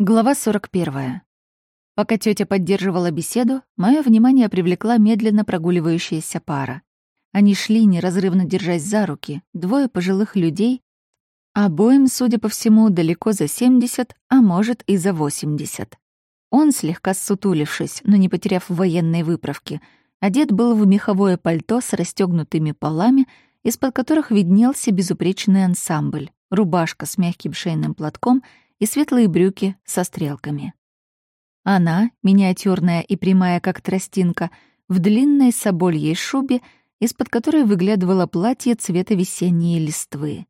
Глава 41. Пока тетя поддерживала беседу, мое внимание привлекла медленно прогуливающаяся пара. Они шли, неразрывно держась за руки, двое пожилых людей, обоим, судя по всему, далеко за 70, а может и за 80. Он, слегка ссутулившись, но не потеряв военной выправки, одет был в меховое пальто с расстегнутыми полами, из-под которых виднелся безупречный ансамбль, рубашка с мягким шейным платком — и светлые брюки со стрелками. Она, миниатюрная и прямая, как тростинка, в длинной собольей шубе, из-под которой выглядывало платье цвета весенней листвы.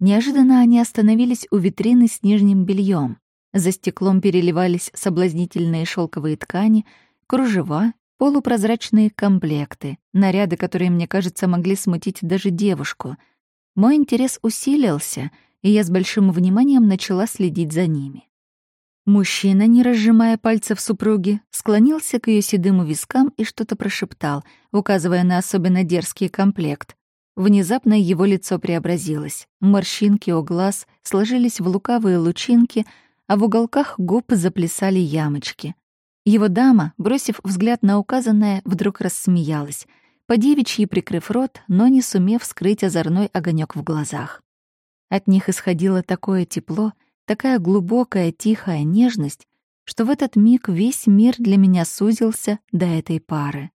Неожиданно они остановились у витрины с нижним бельем. За стеклом переливались соблазнительные шелковые ткани, кружева, полупрозрачные комплекты, наряды, которые, мне кажется, могли смутить даже девушку. Мой интерес усилился — и я с большим вниманием начала следить за ними. Мужчина, не разжимая пальцев супруги, склонился к ее седым вискам и что-то прошептал, указывая на особенно дерзкий комплект. Внезапно его лицо преобразилось. Морщинки у глаз сложились в лукавые лучинки, а в уголках губ заплясали ямочки. Его дама, бросив взгляд на указанное, вдруг рассмеялась, по девичьи прикрыв рот, но не сумев скрыть озорной огонек в глазах. От них исходило такое тепло, такая глубокая, тихая нежность, что в этот миг весь мир для меня сузился до этой пары.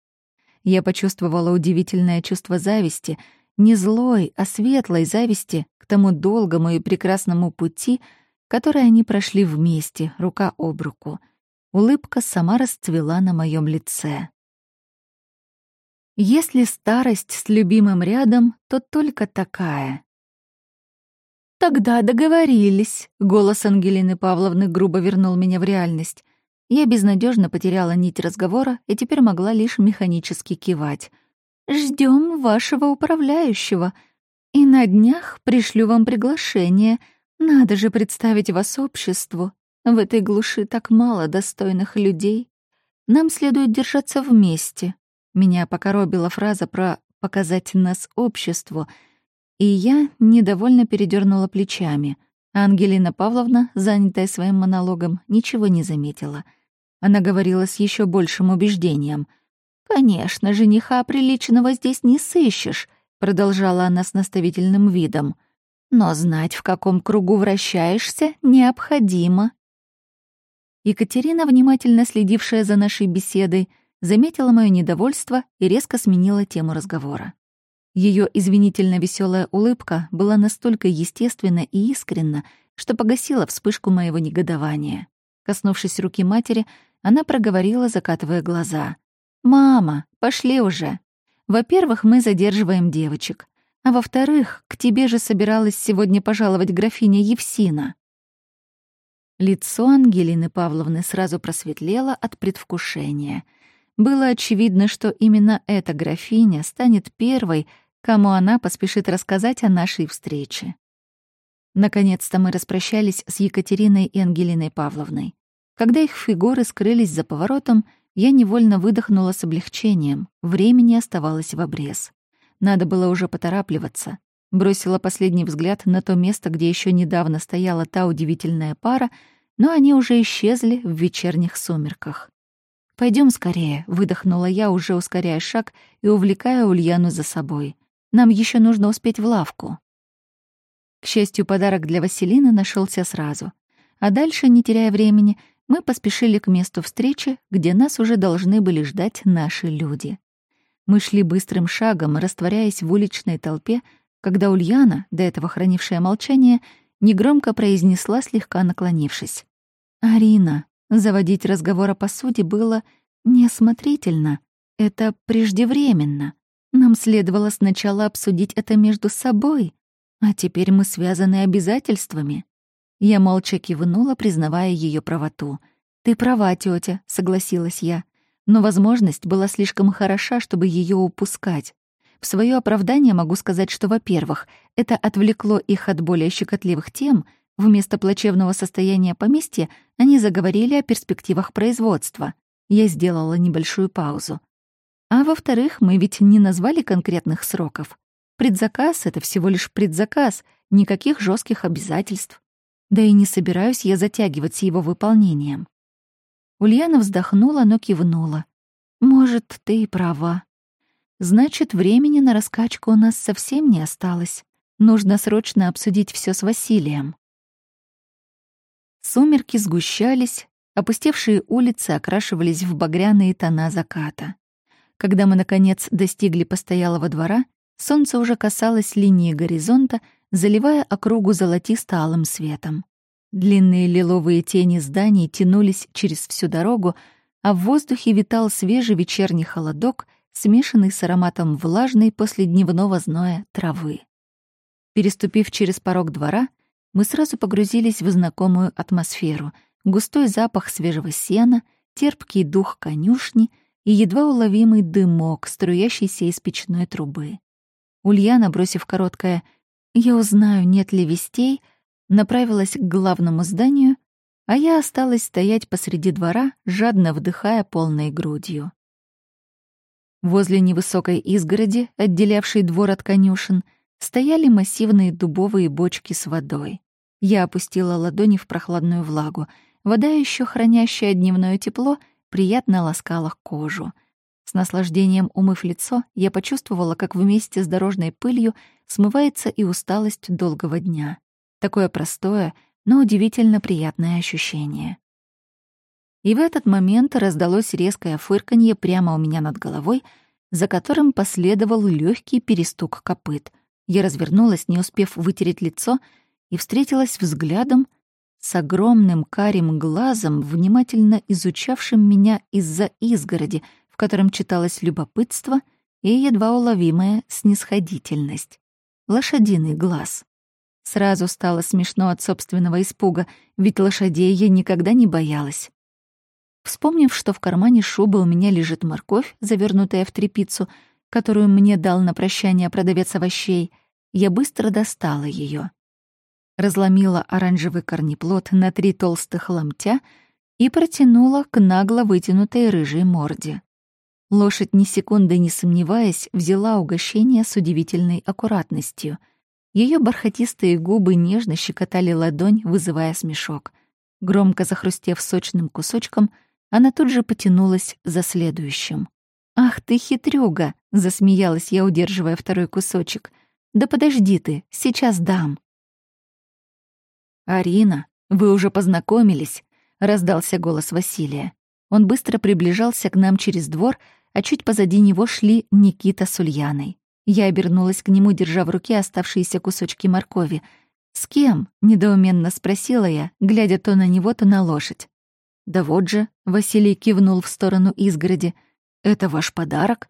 Я почувствовала удивительное чувство зависти, не злой, а светлой зависти к тому долгому и прекрасному пути, который они прошли вместе, рука об руку. Улыбка сама расцвела на моем лице. Если старость с любимым рядом, то только такая. «Тогда договорились», — голос Ангелины Павловны грубо вернул меня в реальность. Я безнадежно потеряла нить разговора и теперь могла лишь механически кивать. Ждем вашего управляющего. И на днях пришлю вам приглашение. Надо же представить вас обществу. В этой глуши так мало достойных людей. Нам следует держаться вместе». Меня покоробила фраза про «показать нас обществу», — и я недовольно передернула плечами. Ангелина Павловна, занятая своим монологом, ничего не заметила. Она говорила с еще большим убеждением. «Конечно, жениха приличного здесь не сыщешь», — продолжала она с наставительным видом. «Но знать, в каком кругу вращаешься, необходимо». Екатерина, внимательно следившая за нашей беседой, заметила мое недовольство и резко сменила тему разговора. Ее извинительно веселая улыбка была настолько естественна и искренна, что погасила вспышку моего негодования. Коснувшись руки матери, она проговорила, закатывая глаза. «Мама, пошли уже. Во-первых, мы задерживаем девочек. А во-вторых, к тебе же собиралась сегодня пожаловать графиня Евсина». Лицо Ангелины Павловны сразу просветлело от предвкушения. Было очевидно, что именно эта графиня станет первой, кому она поспешит рассказать о нашей встрече. Наконец-то мы распрощались с Екатериной и Ангелиной Павловной. Когда их фигуры скрылись за поворотом, я невольно выдохнула с облегчением. Времени оставалось в обрез. Надо было уже поторапливаться. Бросила последний взгляд на то место, где еще недавно стояла та удивительная пара, но они уже исчезли в вечерних сумерках. Пойдем скорее», — выдохнула я, уже ускоряя шаг и увлекая Ульяну за собой. Нам еще нужно успеть в лавку. К счастью, подарок для Василины нашелся сразу. А дальше, не теряя времени, мы поспешили к месту встречи, где нас уже должны были ждать наши люди. Мы шли быстрым шагом, растворяясь в уличной толпе, когда Ульяна, до этого хранившая молчание, негромко произнесла, слегка наклонившись. «Арина, заводить разговор о посуде было неосмотрительно. Это преждевременно. Нам следовало сначала обсудить это между собой, а теперь мы связаны обязательствами. Я молча кивнула, признавая ее правоту. «Ты права, тетя, согласилась я. Но возможность была слишком хороша, чтобы ее упускать. В свое оправдание могу сказать, что, во-первых, это отвлекло их от более щекотливых тем, вместо плачевного состояния поместья они заговорили о перспективах производства. Я сделала небольшую паузу. А во-вторых, мы ведь не назвали конкретных сроков. Предзаказ — это всего лишь предзаказ, никаких жестких обязательств. Да и не собираюсь я затягивать с его выполнением. Ульяна вздохнула, но кивнула. «Может, ты и права. Значит, времени на раскачку у нас совсем не осталось. Нужно срочно обсудить все с Василием». Сумерки сгущались, опустевшие улицы окрашивались в багряные тона заката. Когда мы, наконец, достигли постоялого двора, солнце уже касалось линии горизонта, заливая округу золотисто-алым светом. Длинные лиловые тени зданий тянулись через всю дорогу, а в воздухе витал свежий вечерний холодок, смешанный с ароматом влажной после дневного зноя травы. Переступив через порог двора, мы сразу погрузились в знакомую атмосферу. Густой запах свежего сена, терпкий дух конюшни и едва уловимый дымок, струящийся из печной трубы. Ульяна, бросив короткое «Я узнаю, нет ли вестей», направилась к главному зданию, а я осталась стоять посреди двора, жадно вдыхая полной грудью. Возле невысокой изгороди, отделявшей двор от конюшен, стояли массивные дубовые бочки с водой. Я опустила ладони в прохладную влагу. Вода, еще хранящая дневное тепло, приятно ласкала кожу. С наслаждением умыв лицо, я почувствовала, как вместе с дорожной пылью смывается и усталость долгого дня. Такое простое, но удивительно приятное ощущение. И в этот момент раздалось резкое фырканье прямо у меня над головой, за которым последовал легкий перестук копыт. Я развернулась, не успев вытереть лицо, и встретилась взглядом с огромным карим глазом, внимательно изучавшим меня из-за изгороди, в котором читалось любопытство и едва уловимая снисходительность. Лошадиный глаз. Сразу стало смешно от собственного испуга, ведь лошадей я никогда не боялась. Вспомнив, что в кармане шубы у меня лежит морковь, завернутая в тряпицу, которую мне дал на прощание продавец овощей, я быстро достала ее, разломила оранжевый корнеплод на три толстых ломтя и протянула к нагло вытянутой рыжей морде. Лошадь, ни секунды не сомневаясь, взяла угощение с удивительной аккуратностью — ее бархатистые губы нежно щекотали ладонь, вызывая смешок. Громко захрустев сочным кусочком, она тут же потянулась за следующим. «Ах ты хитрюга!» — засмеялась я, удерживая второй кусочек. «Да подожди ты, сейчас дам». «Арина, вы уже познакомились?» — раздался голос Василия. Он быстро приближался к нам через двор, а чуть позади него шли Никита с Ульяной. Я обернулась к нему, держа в руке оставшиеся кусочки моркови. «С кем?» — недоуменно спросила я, глядя то на него, то на лошадь. «Да вот же», — Василий кивнул в сторону изгороди, — «это ваш подарок?»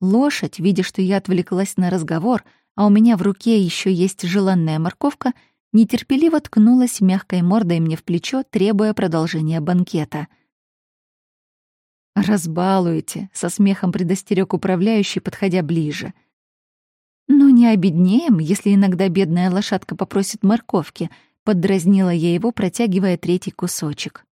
Лошадь, видя, что я отвлеклась на разговор, а у меня в руке еще есть желанная морковка, нетерпеливо ткнулась мягкой мордой мне в плечо, требуя продолжения банкета. «Разбалуете», — со смехом предостерег управляющий, подходя ближе — «Ну, не обеднеем, если иногда бедная лошадка попросит морковки», — поддразнила я его, протягивая третий кусочек.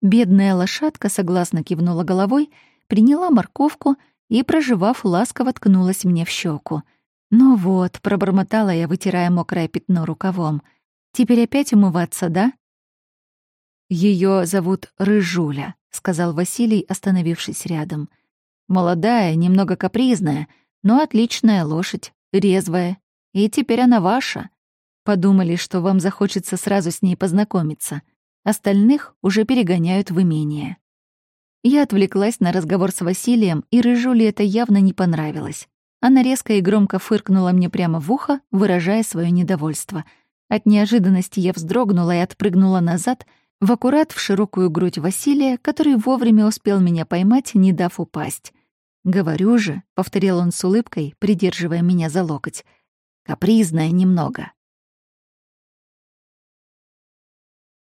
Бедная лошадка согласно кивнула головой, приняла морковку и, проживав, ласково ткнулась мне в щеку. «Ну вот», — пробормотала я, вытирая мокрое пятно рукавом. «Теперь опять умываться, да?» Ее зовут Рыжуля», — сказал Василий, остановившись рядом. «Молодая, немного капризная, но отличная лошадь, резвая, и теперь она ваша. Подумали, что вам захочется сразу с ней познакомиться. Остальных уже перегоняют в имение. Я отвлеклась на разговор с Василием, и Рыжуле это явно не понравилось. Она резко и громко фыркнула мне прямо в ухо, выражая свое недовольство. От неожиданности я вздрогнула и отпрыгнула назад, в аккурат в широкую грудь Василия, который вовремя успел меня поймать, не дав упасть. «Говорю же», — повторил он с улыбкой, придерживая меня за локоть, «капризная немного,